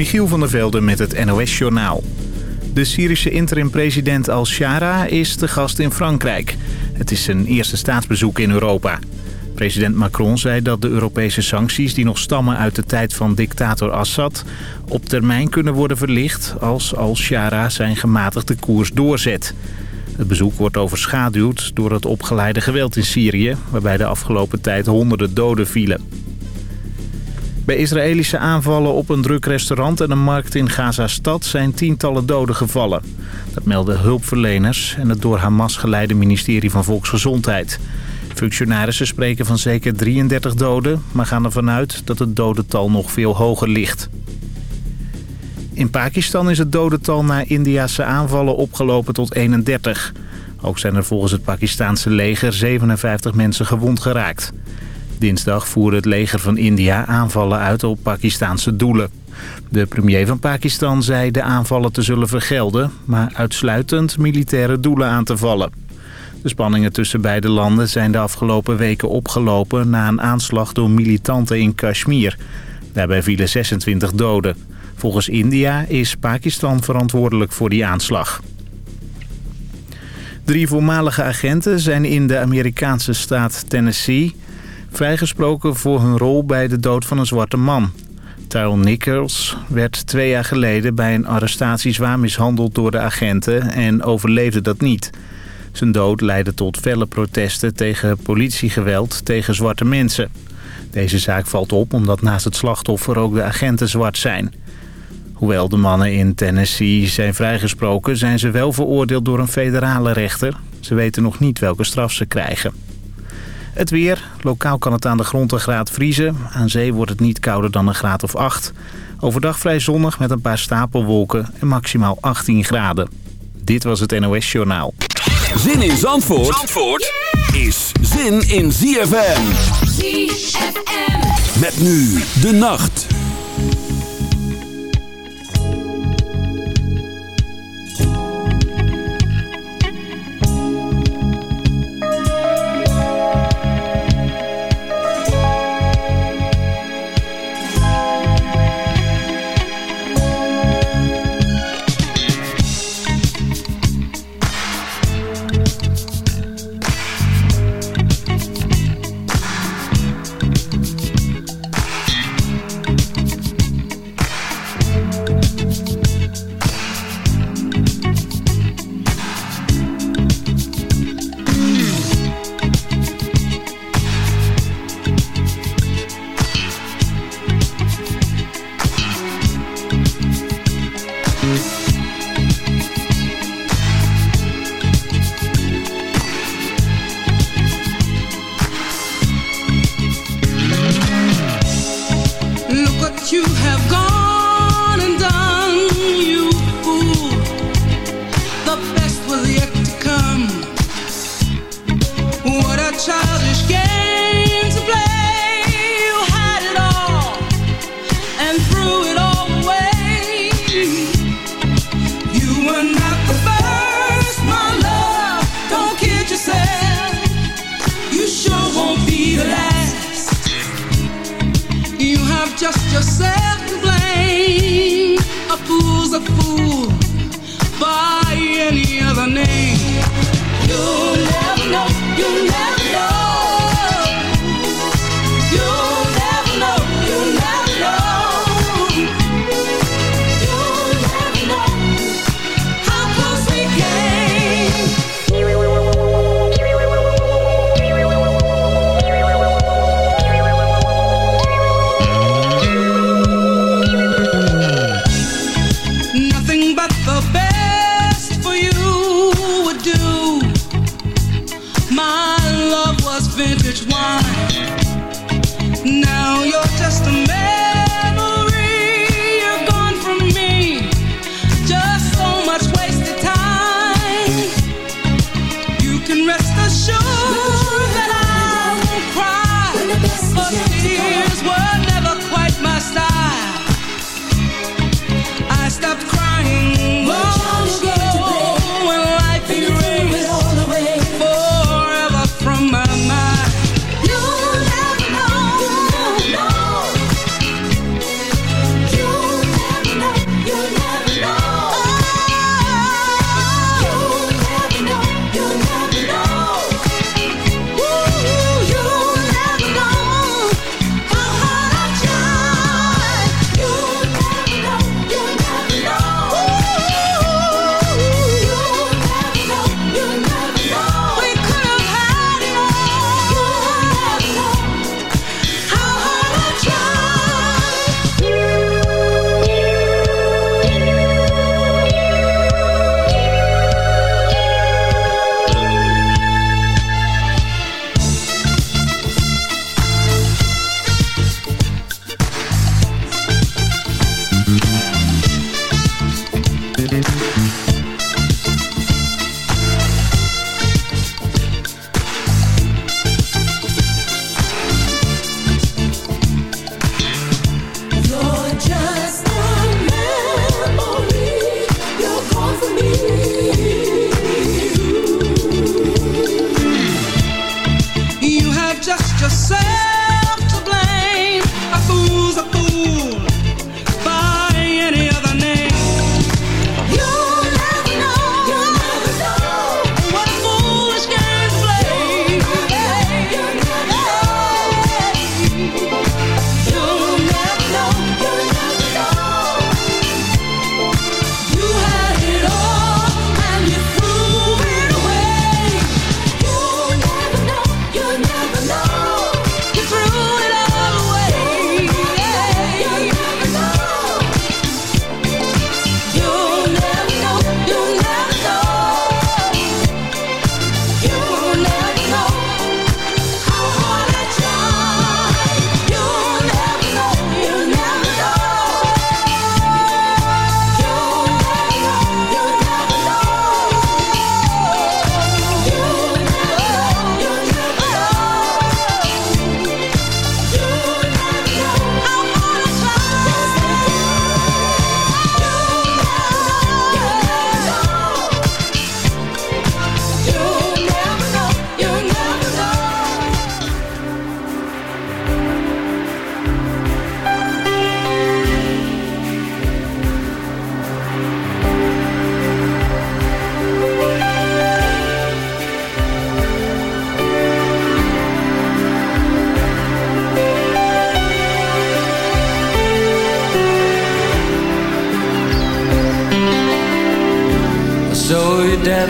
Michiel van der Velde met het NOS-journaal. De Syrische interim-president al-Shara is te gast in Frankrijk. Het is zijn eerste staatsbezoek in Europa. President Macron zei dat de Europese sancties die nog stammen uit de tijd van dictator Assad... op termijn kunnen worden verlicht als al-Shara zijn gematigde koers doorzet. Het bezoek wordt overschaduwd door het opgeleide geweld in Syrië... waarbij de afgelopen tijd honderden doden vielen. Bij Israëlische aanvallen op een druk restaurant en een markt in Gaza-stad zijn tientallen doden gevallen. Dat melden hulpverleners en het door Hamas geleide ministerie van Volksgezondheid. Functionarissen spreken van zeker 33 doden, maar gaan ervan uit dat het dodental nog veel hoger ligt. In Pakistan is het dodental na Indiase aanvallen opgelopen tot 31. Ook zijn er volgens het Pakistanse leger 57 mensen gewond geraakt. Dinsdag voerde het leger van India aanvallen uit op Pakistanse doelen. De premier van Pakistan zei de aanvallen te zullen vergelden... maar uitsluitend militaire doelen aan te vallen. De spanningen tussen beide landen zijn de afgelopen weken opgelopen... na een aanslag door militanten in Kashmir. Daarbij vielen 26 doden. Volgens India is Pakistan verantwoordelijk voor die aanslag. Drie voormalige agenten zijn in de Amerikaanse staat Tennessee vrijgesproken voor hun rol bij de dood van een zwarte man. Tyrone Nichols werd twee jaar geleden bij een arrestatie zwaar mishandeld door de agenten en overleefde dat niet. Zijn dood leidde tot felle protesten tegen politiegeweld tegen zwarte mensen. Deze zaak valt op omdat naast het slachtoffer ook de agenten zwart zijn. Hoewel de mannen in Tennessee zijn vrijgesproken... zijn ze wel veroordeeld door een federale rechter. Ze weten nog niet welke straf ze krijgen. Het weer. Lokaal kan het aan de grond een graad vriezen. Aan zee wordt het niet kouder dan een graad of 8. Overdag vrij zonnig met een paar stapelwolken en maximaal 18 graden. Dit was het NOS Journaal. Zin in Zandvoort, Zandvoort is zin in ZFM. ZFM. Met nu de nacht. myself to blame. A fool's a fool by any other name. You'll never know, You'll never know.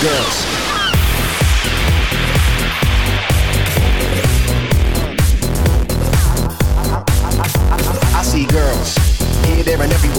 Girls.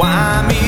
Why me?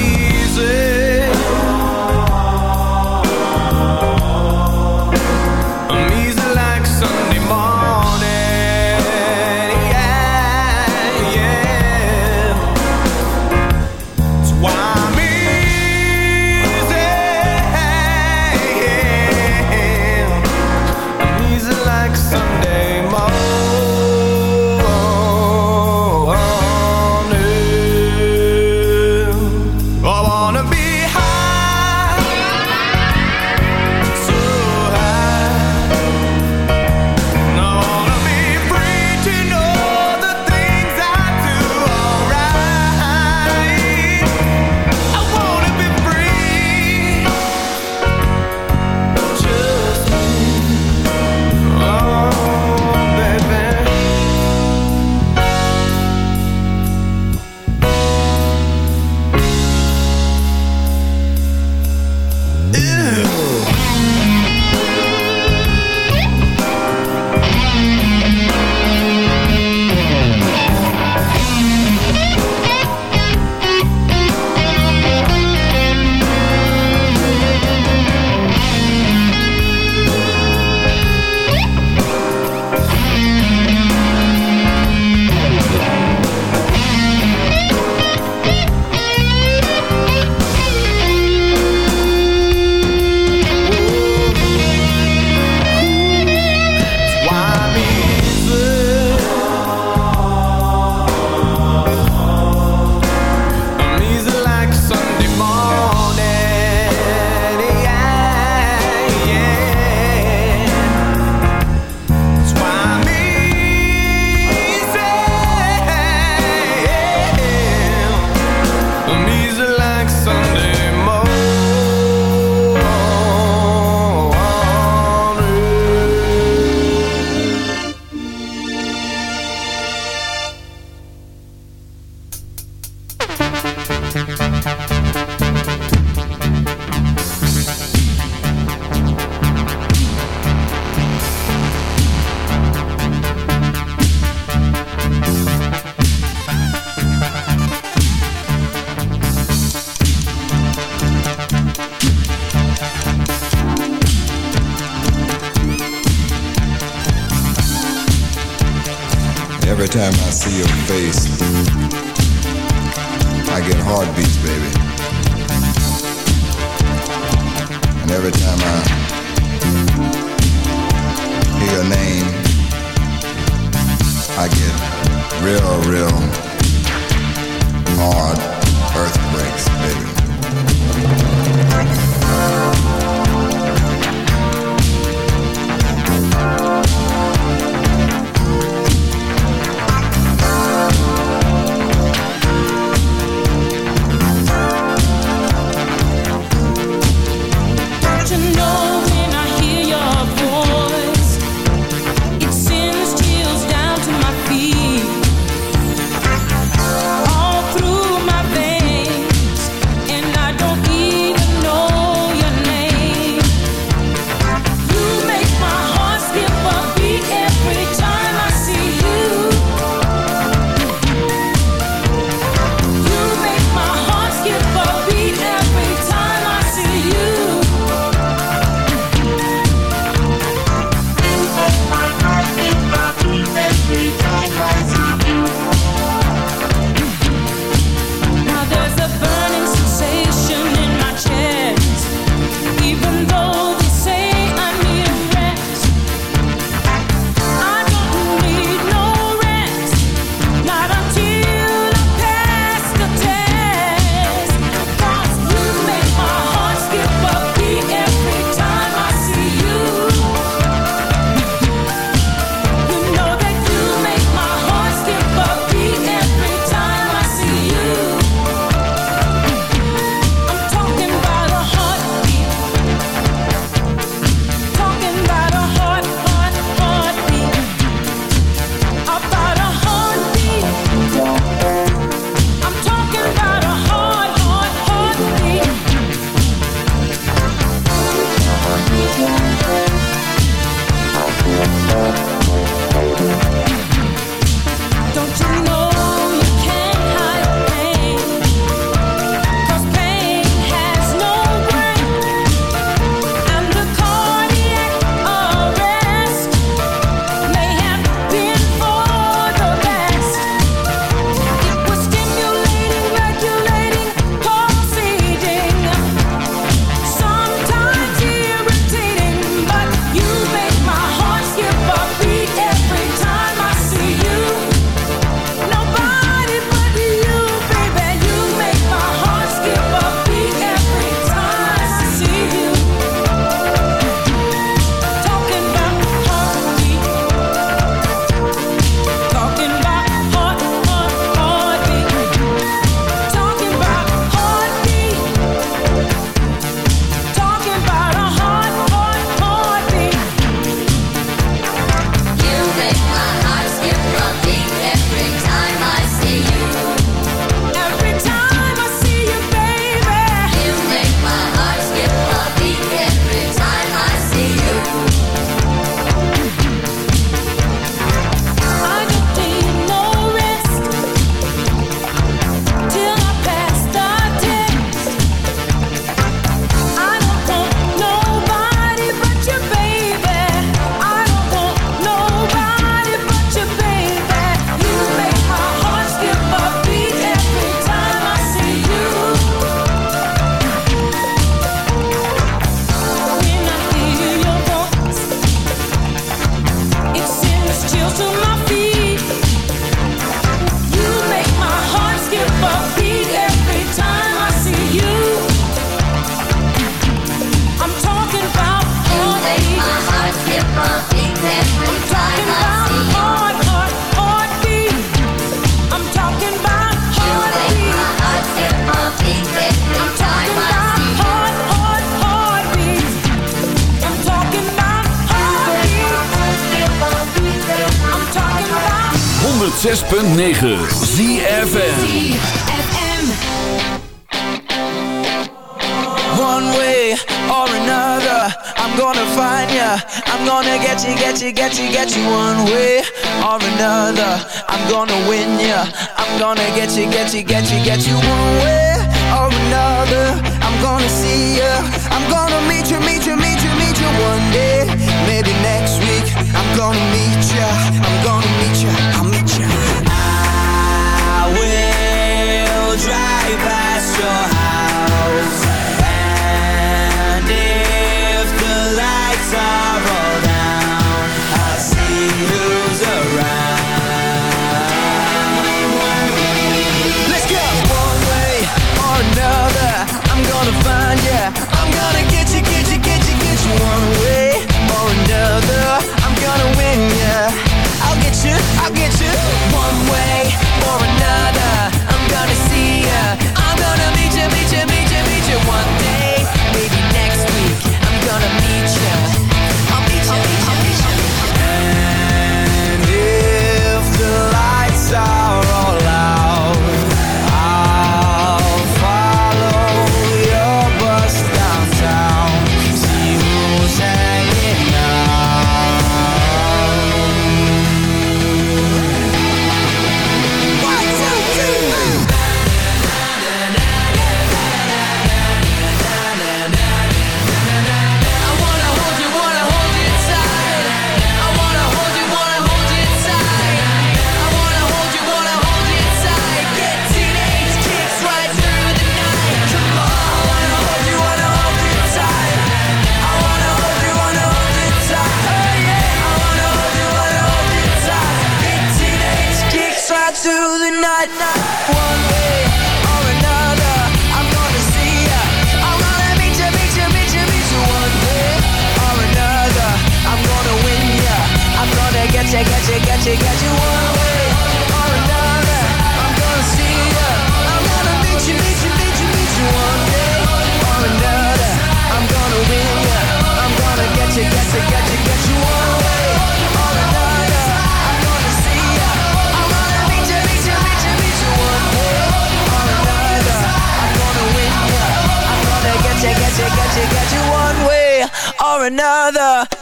Another.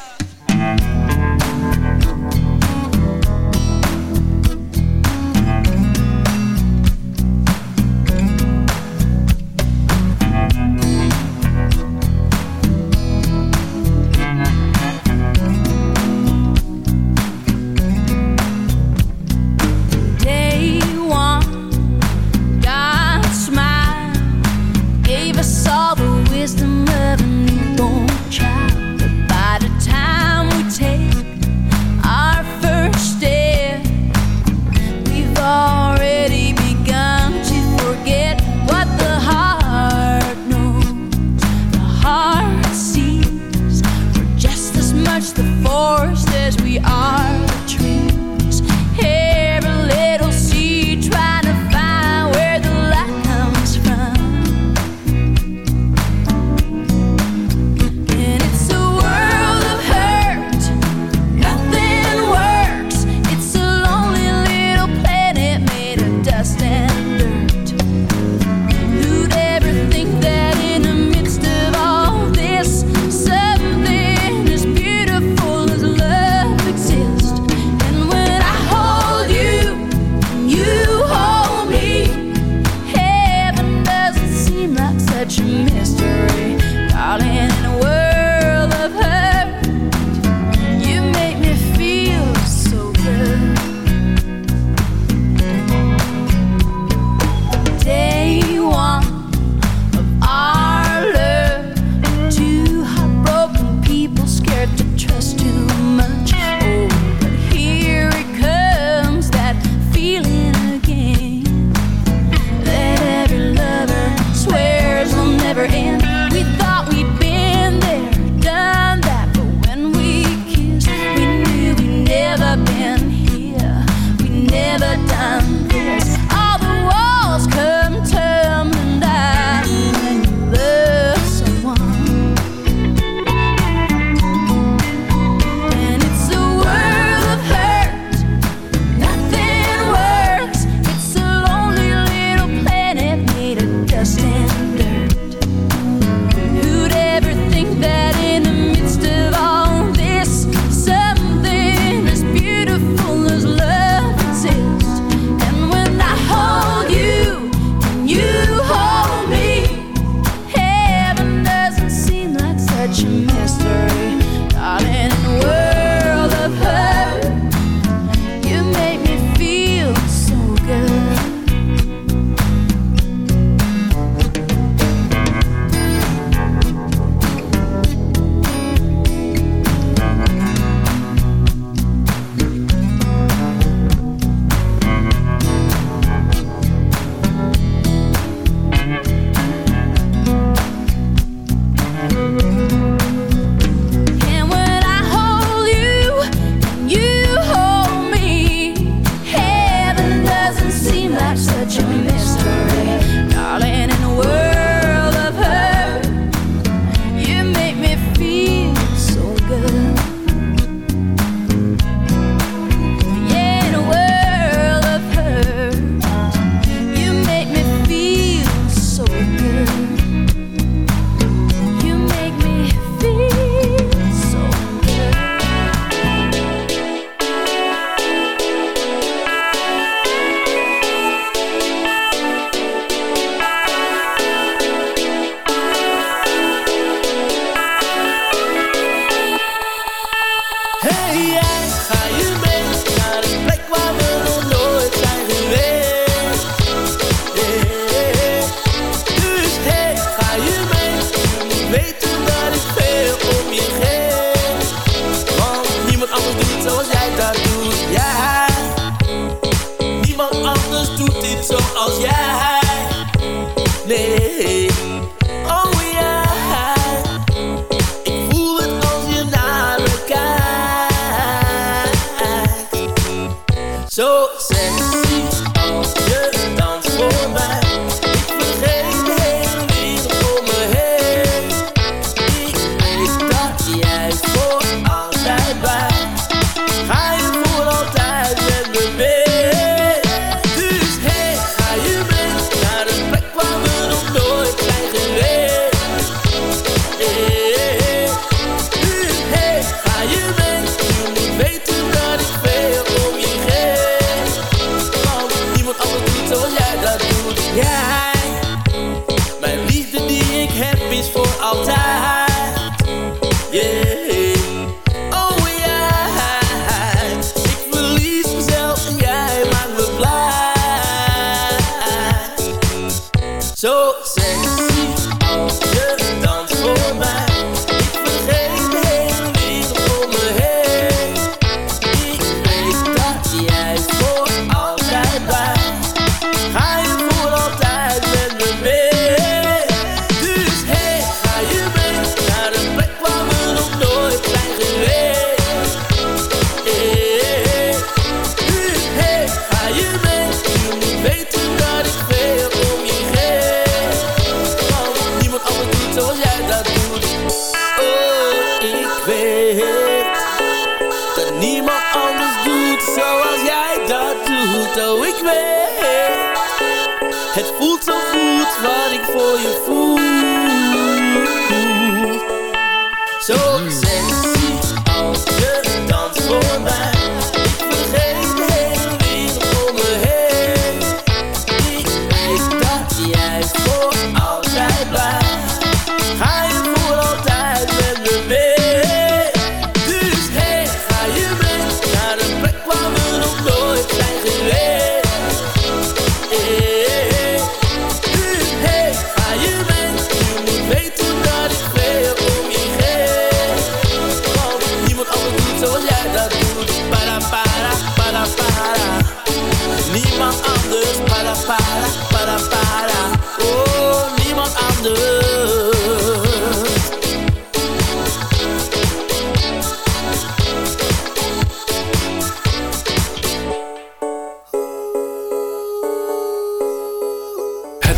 Seem like such a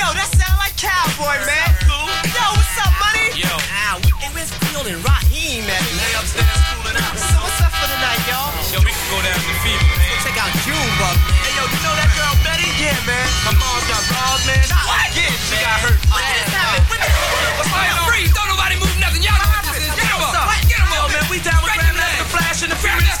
Yo, that sound like cowboy, man. Yo, what's up, money? Yo. Ah, we, hey, where's Field and Raheem at? Lay upstairs cooling out. So what's up for the night, y'all? Yo, we can go down to Fever, man. Check out Junebug, man. Hey, yo, you know that girl Betty? Yeah, man. My mom's got balls, man. What? Yeah, She man. got hurt. What just happened? What the- What's going on? Freeze! Don't nobody move nothing. Y'all know what this is. Get 'em What's up. Get 'em Yo, up. man, we down with in Grandmaster. Flash and the Furious